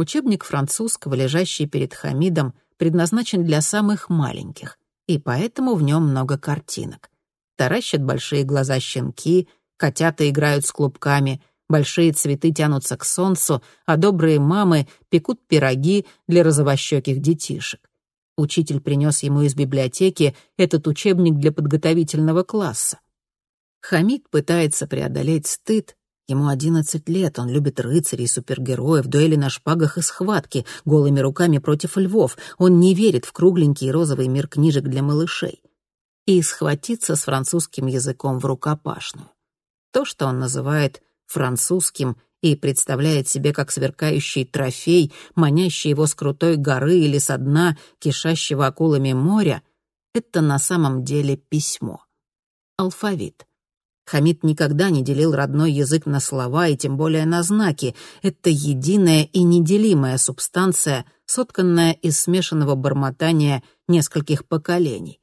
Учебник французского, лежащий перед Хамидом, предназначен для самых маленьких, и поэтому в нем много картинок. Таращат большие глаза щенки, котята играют с клубками, большие цветы тянутся к солнцу, а добрые мамы пекут пироги для розовощеких детишек. Учитель принес ему из библиотеки этот учебник для подготовительного класса. Хамид пытается преодолеть стыд. Ему одиннадцать лет, он любит рыцарей, супергероев, дуэли на шпагах и схватки, голыми руками против львов. Он не верит в кругленький розовый мир книжек для малышей. И схватиться с французским языком в рукопашную. То, что он называет французским — и представляет себе как сверкающий трофей, манящий его с крутой горы или со дна, кишащего акулами моря, это на самом деле письмо. Алфавит. Хамид никогда не делил родной язык на слова и тем более на знаки. Это единая и неделимая субстанция, сотканная из смешанного бормотания нескольких поколений.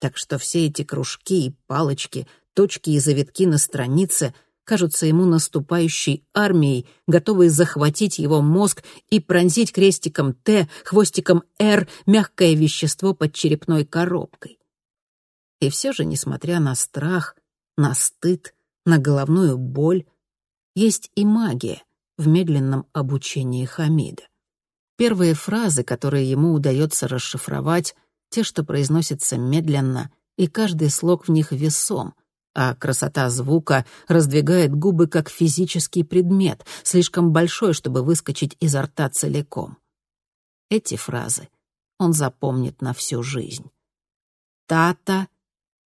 Так что все эти кружки и палочки, точки и завитки на странице — кажутся ему наступающей армией, готовой захватить его мозг и пронзить крестиком «Т», хвостиком «Р» мягкое вещество под черепной коробкой. И все же, несмотря на страх, на стыд, на головную боль, есть и магия в медленном обучении Хамида. Первые фразы, которые ему удается расшифровать, те, что произносятся медленно, и каждый слог в них весом — а красота звука раздвигает губы как физический предмет, слишком большой, чтобы выскочить изо рта целиком. Эти фразы он запомнит на всю жизнь. Тата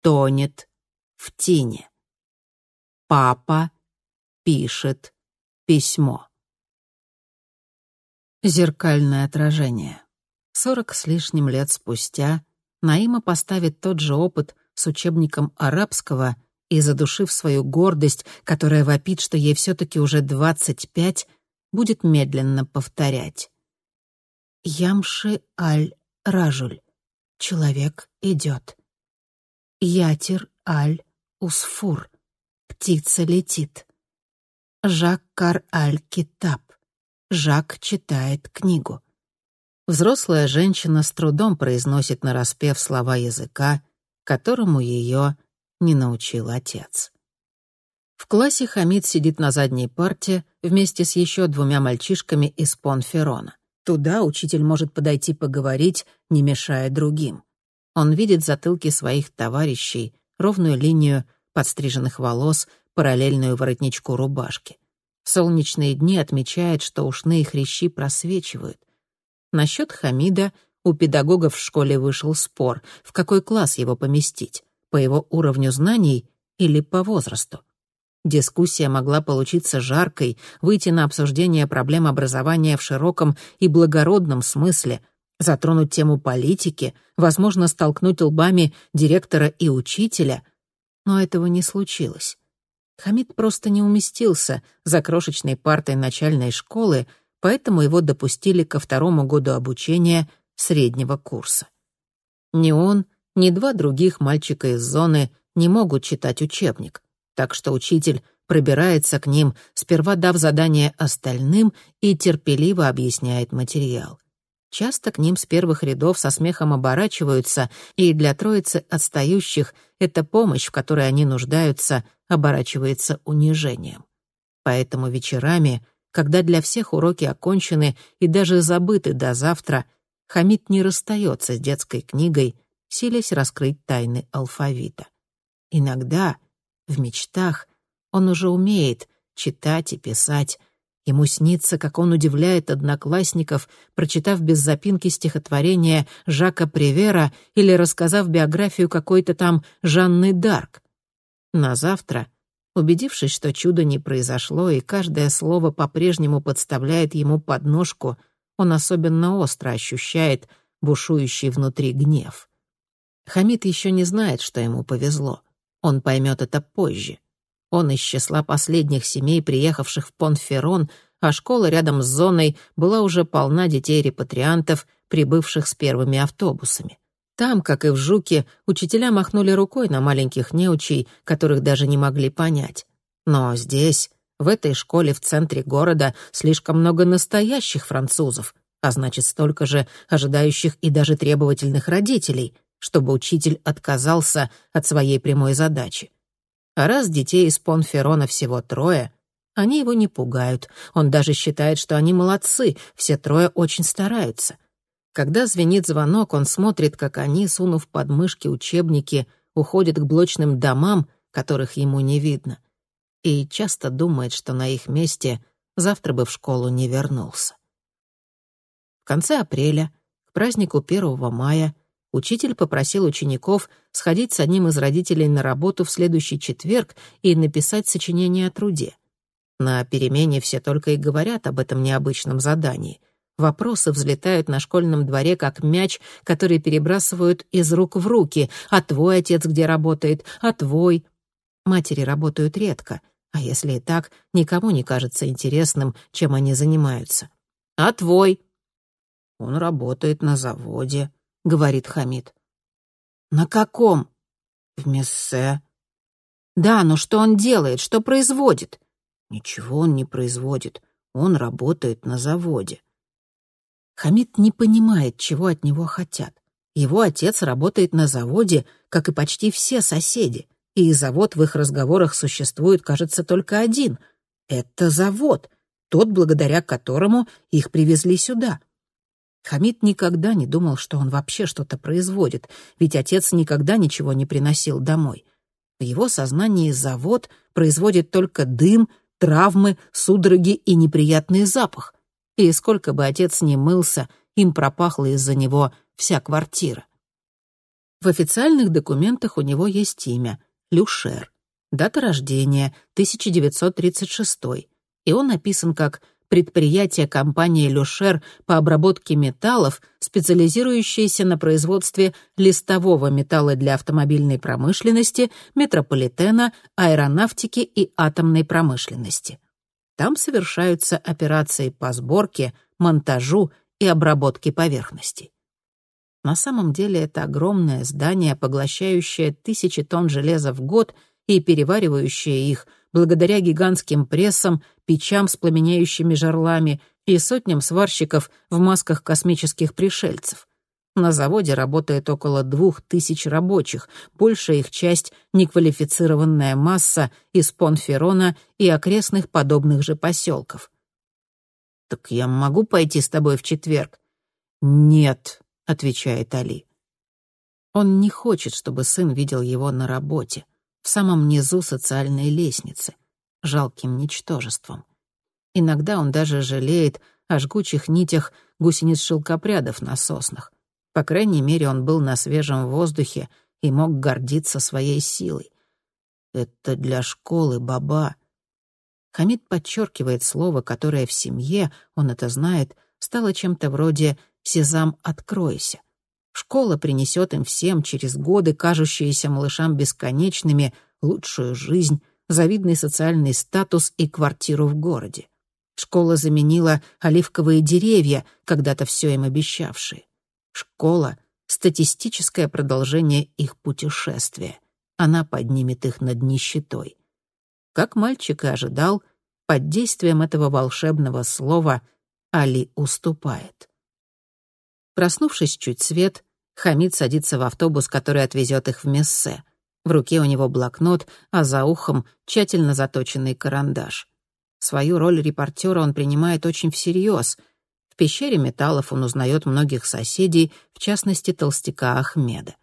тонет в тине. Папа пишет письмо. Зеркальное отражение. Сорок с лишним лет спустя Наима поставит тот же опыт с учебником арабского — и, задушив свою гордость, которая вопит, что ей все-таки уже двадцать пять, будет медленно повторять. «Ямши аль-ражуль. Человек идет. Ятир аль-усфур. Птица летит. Жак Кар аль-Китаб. Жак читает книгу. Взрослая женщина с трудом произносит нараспев слова языка, которому ее не научил отец. В классе Хамид сидит на задней парте вместе с еще двумя мальчишками из Понферона. Туда учитель может подойти поговорить, не мешая другим. Он видит затылки своих товарищей, ровную линию подстриженных волос, параллельную воротничку рубашки. В солнечные дни отмечает, что ушные хрящи просвечивают. Насчет Хамида у педагогов в школе вышел спор, в какой класс его поместить по его уровню знаний или по возрасту. Дискуссия могла получиться жаркой, выйти на обсуждение проблем образования в широком и благородном смысле, затронуть тему политики, возможно, столкнуть лбами директора и учителя. Но этого не случилось. Хамид просто не уместился за крошечной партой начальной школы, поэтому его допустили ко второму году обучения среднего курса. Ни он, ни два других мальчика из зоны не могут читать учебник, так что учитель пробирается к ним, сперва дав задание остальным и терпеливо объясняет материал. Часто к ним с первых рядов со смехом оборачиваются, и для троицы отстающих эта помощь, в которой они нуждаются, оборачивается унижением. Поэтому вечерами, когда для всех уроки окончены и даже забыты до завтра, Хамид не расстается с детской книгой силясь раскрыть тайны алфавита. Иногда, в мечтах, он уже умеет читать и писать. Ему снится, как он удивляет одноклассников, прочитав без запинки стихотворение Жака Привера или рассказав биографию какой-то там Жанны Дарк. На завтра, убедившись, что чудо не произошло и каждое слово по-прежнему подставляет ему подножку, он особенно остро ощущает бушующий внутри гнев. Хамид еще не знает, что ему повезло. Он поймет это позже. Он из числа последних семей, приехавших в Понферон, а школа рядом с зоной была уже полна детей-репатриантов, прибывших с первыми автобусами. Там, как и в Жуке, учителя махнули рукой на маленьких неучей, которых даже не могли понять. Но здесь, В этой школе в центре города слишком много настоящих французов, а значит, столько же ожидающих и даже требовательных родителей, чтобы учитель отказался от своей прямой задачи. А раз детей из Понферона всего трое, они его не пугают. Он даже считает, что они молодцы, все трое очень стараются. Когда звенит звонок, он смотрит, как они, сунув под мышки учебники, уходят к блочным домам, которых ему не видно. И часто думает, что на их месте завтра бы в школу не вернулся. В конце апреля, к празднику 1 мая, учитель попросил учеников сходить с одним из родителей на работу в следующий четверг и написать сочинение о труде. На перемене все только и говорят об этом необычном задании — Вопросы взлетают на школьном дворе, как мяч, который перебрасывают из рук в руки. «А твой отец где работает? А твой?» Матери работают редко, а если и так, никому не кажется интересным, чем они занимаются. «А твой?» «Он работает на заводе», — говорит Хамид. «На каком?» «В Мессе». «Да, но что он делает? Что производит?» «Ничего он не производит. Он работает на заводе». Хамид не понимает, чего от него хотят. Его отец работает на заводе, как и почти все соседи, и завод в их разговорах существует, кажется, только один. Это завод, тот, благодаря которому их привезли сюда. Хамид никогда не думал, что он вообще что-то производит, ведь отец никогда ничего не приносил домой. В его сознании завод производит только дым, травмы, судороги и неприятный запах — и сколько бы отец ни мылся, им пропахла из-за него вся квартира. В официальных документах у него есть имя — Люшер. Дата рождения — 1936 и он написан как предприятие компании «Люшер» по обработке металлов, специализирующееся на производстве листового металла для автомобильной промышленности, метрополитена, аэронавтики и атомной промышленности. Там совершаются операции по сборке, монтажу и обработке поверхностей. На самом деле это огромное здание, поглощающее тысячи тонн железа в год и переваривающее их благодаря гигантским прессам, печам с пламенеющими жерлами и сотням сварщиков в масках космических пришельцев. На заводе работает около двух тысяч рабочих, большая их часть — неквалифицированная масса из Понферона и окрестных подобных же поселков. «Так я могу пойти с тобой в четверг?» «Нет», — отвечает Али. Он не хочет, чтобы сын видел его на работе, в самом низу социальной лестницы, жалким ничтожеством. Иногда он даже жалеет о жгучих нитях гусениц шелкопрядов на соснах. По крайней мере, он был на свежем воздухе и мог гордиться своей силой. «Это для школы, баба». Хамид подчеркивает слово, которое в семье, он это знает, стало чем-то вроде «сезам, откройся». Школа принесет им всем через годы, кажущиеся малышам бесконечными, лучшую жизнь, завидный социальный статус и квартиру в городе. Школа заменила оливковые деревья, когда-то все им обещавшие. Школа — статистическое продолжение их путешествия. Она поднимет их над нищетой. Как мальчик и ожидал, под действием этого волшебного слова Али уступает. Проснувшись чуть свет, Хамид садится в автобус, который отвезет их в Мессе. В руке у него блокнот, а за ухом тщательно заточенный карандаш. Свою роль репортера он принимает очень всерьез — в пещере металлов он узнает многих соседей, в частности, толстяка Ахмеда.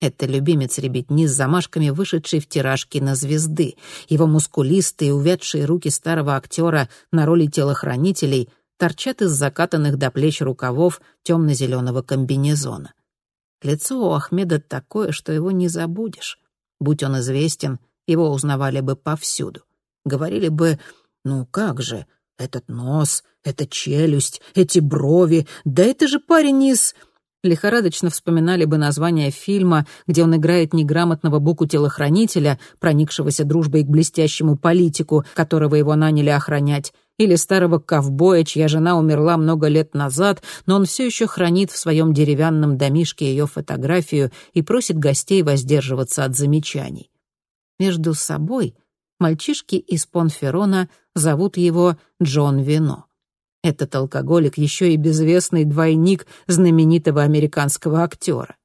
Это любимец ребятни с замашками, вышедший в тираж кинозвезды. Его мускулистые, увядшие руки старого актера на роли телохранителей торчат из закатанных до плеч рукавов темно-зеленого комбинезона. Лицо у Ахмеда такое, что его не забудешь. Будь он известен, его узнавали бы повсюду. Говорили бы «Ну как же, этот нос, эта челюсть, эти брови, да это же парень из... Лихорадочно вспоминали бы название фильма, где он играет неграмотного буку телохранителя, проникшегося дружбой к блестящему политику, которого его наняли охранять, или старого ковбоя, чья жена умерла много лет назад, но он все еще хранит в своем деревянном домишке ее фотографию и просит гостей воздерживаться от замечаний. Между собой Мальчишки из Понферона зовут его Джон Вино. Этот алкоголик еще и безвестный двойник знаменитого американского актера.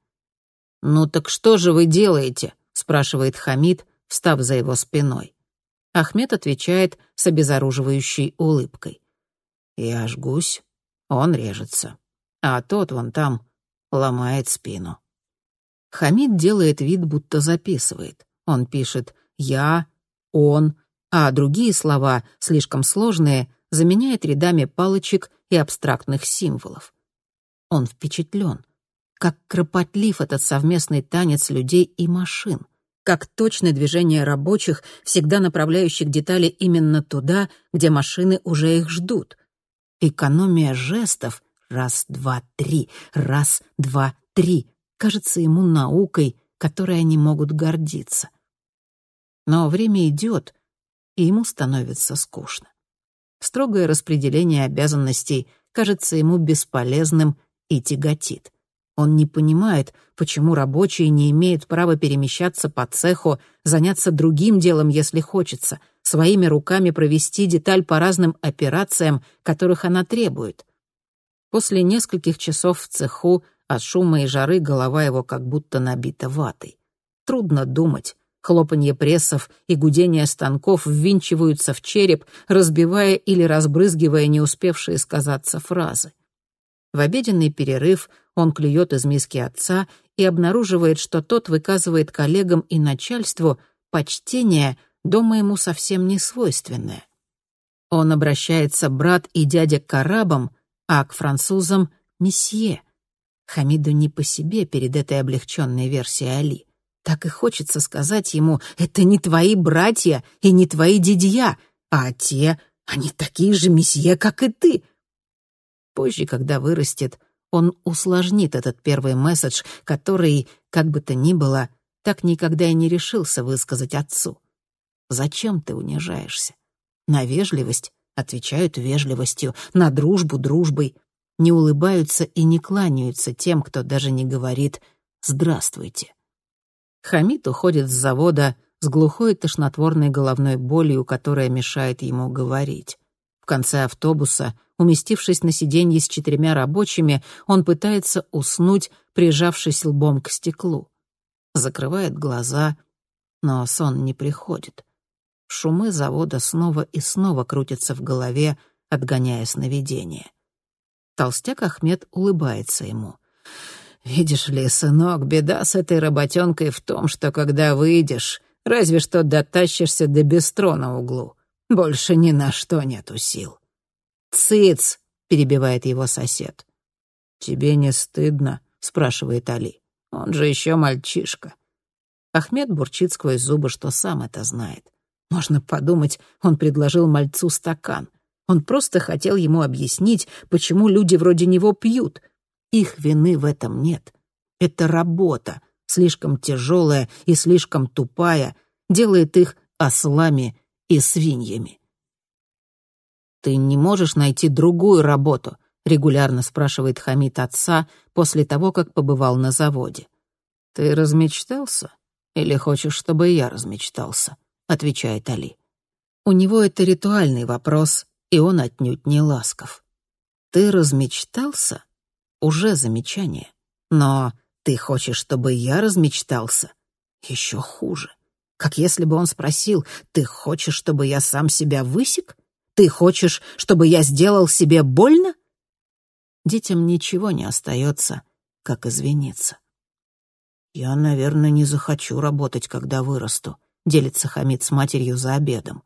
«Ну так что же вы делаете?» — спрашивает Хамид, встав за его спиной. Ахмед отвечает с обезоруживающей улыбкой. «Я жгусь, он режется, а тот вон там ломает спину». Хамид делает вид, будто записывает. Он пишет «я», «он», а другие слова, слишком сложные, заменяет рядами палочек и абстрактных символов. Он впечатлен. Как кропотлив этот совместный танец людей и машин. Как точны движения рабочих, всегда направляющих детали именно туда, где машины уже их ждут. Экономия жестов — раз, два, три, раз, два, три — кажется ему наукой, которой они могут гордиться. Но время идет, и ему становится скучно. Строгое распределение обязанностей кажется ему бесполезным и тяготит. Он не понимает, почему рабочие не имеют права перемещаться по цеху, заняться другим делом, если хочется, своими руками провести деталь по разным операциям, которых она требует. После нескольких часов в цеху от шума и жары голова его как будто набита ватой. Трудно думать, Хлопанье прессов и гудение станков ввинчиваются в череп, разбивая или разбрызгивая не успевшие сказаться фразы. В обеденный перерыв он клюет из миски отца и обнаруживает, что тот выказывает коллегам и начальству почтение, дома ему совсем не свойственное. Он обращается брат и дядя к арабам, а к французам — месье. Хамиду не по себе перед этой облегченной версией Али. Так и хочется сказать ему, это не твои братья и не твои дядья, а те, они такие же месье, как и ты. Позже, когда вырастет, он усложнит этот первый месседж, который, как бы то ни было, так никогда и не решился высказать отцу. Зачем ты унижаешься? На вежливость отвечают вежливостью, на дружбу — дружбой. Не улыбаются и не кланяются тем, кто даже не говорит «здравствуйте». Хамид уходит с завода с глухой тошнотворной головной болью, которая мешает ему говорить. В конце автобуса, уместившись на сиденье с четырьмя рабочими, он пытается уснуть, прижавшись лбом к стеклу. Закрывает глаза, но сон не приходит. Шумы завода снова и снова крутятся в голове, отгоняя сновидения. Толстяк Ахмед улыбается ему — «Видишь ли, сынок, беда с этой работенкой в том, что когда выйдешь, разве что дотащишься до бестро на углу. Больше ни на что нету сил». «Цыц!» — перебивает его сосед. «Тебе не стыдно?» — спрашивает Али. «Он же еще мальчишка». Ахмед бурчит сквозь зубы, что сам это знает. Можно подумать, он предложил мальцу стакан. Он просто хотел ему объяснить, почему люди вроде него пьют — их вины в этом нет. Это работа, слишком тяжелая и слишком тупая, делает их ослами и свиньями. «Ты не можешь найти другую работу?» — регулярно спрашивает Хамид отца после того, как побывал на заводе. «Ты размечтался? Или хочешь, чтобы я размечтался?» — отвечает Али. У него это ритуальный вопрос, и он отнюдь не ласков. «Ты размечтался?» уже замечание. Но ты хочешь, чтобы я размечтался? Еще хуже. Как если бы он спросил, ты хочешь, чтобы я сам себя высек? Ты хочешь, чтобы я сделал себе больно? Детям ничего не остается, как извиниться. «Я, наверное, не захочу работать, когда вырасту», — делится Хамид с матерью за обедом.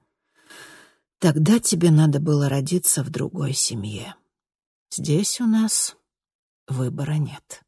«Тогда тебе надо было родиться в другой семье. Здесь у нас выбора нет.